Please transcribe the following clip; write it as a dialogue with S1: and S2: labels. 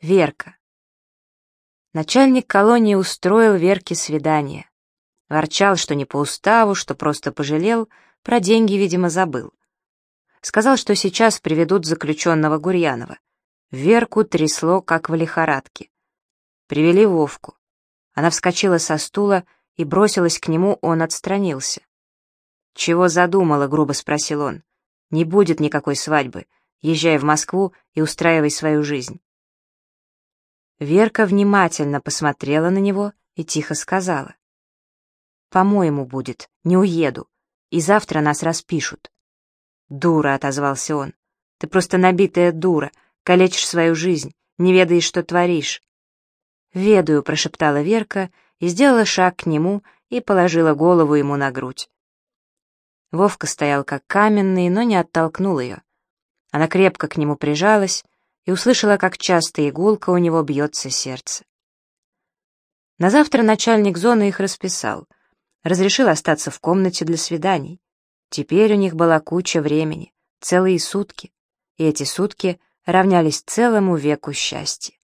S1: Верка. Начальник колонии устроил Верке свидание. Ворчал, что не по уставу, что просто пожалел, про деньги, видимо, забыл. Сказал, что сейчас приведут заключенного Гурьянова. Верку трясло, как в лихорадке. Привели Вовку. Она вскочила со стула и бросилась к нему, он отстранился. «Чего задумала?» — грубо спросил он. «Не будет никакой свадьбы. Езжай в Москву и устраивай свою жизнь». Верка внимательно посмотрела на него и тихо сказала. «По-моему, будет, не уеду, и завтра нас распишут». «Дура», — отозвался он, — «ты просто набитая дура, калечишь свою жизнь, не ведаешь, что творишь». «Ведаю», — прошептала Верка и сделала шаг к нему и положила голову ему на грудь. Вовка стоял как каменный, но не оттолкнул ее. Она крепко к нему прижалась, и услышала, как часто игулка у него бьется сердце. На завтра начальник зоны их расписал, разрешил остаться в комнате для свиданий. Теперь у них была куча времени, целые сутки, и эти сутки равнялись целому веку счастья.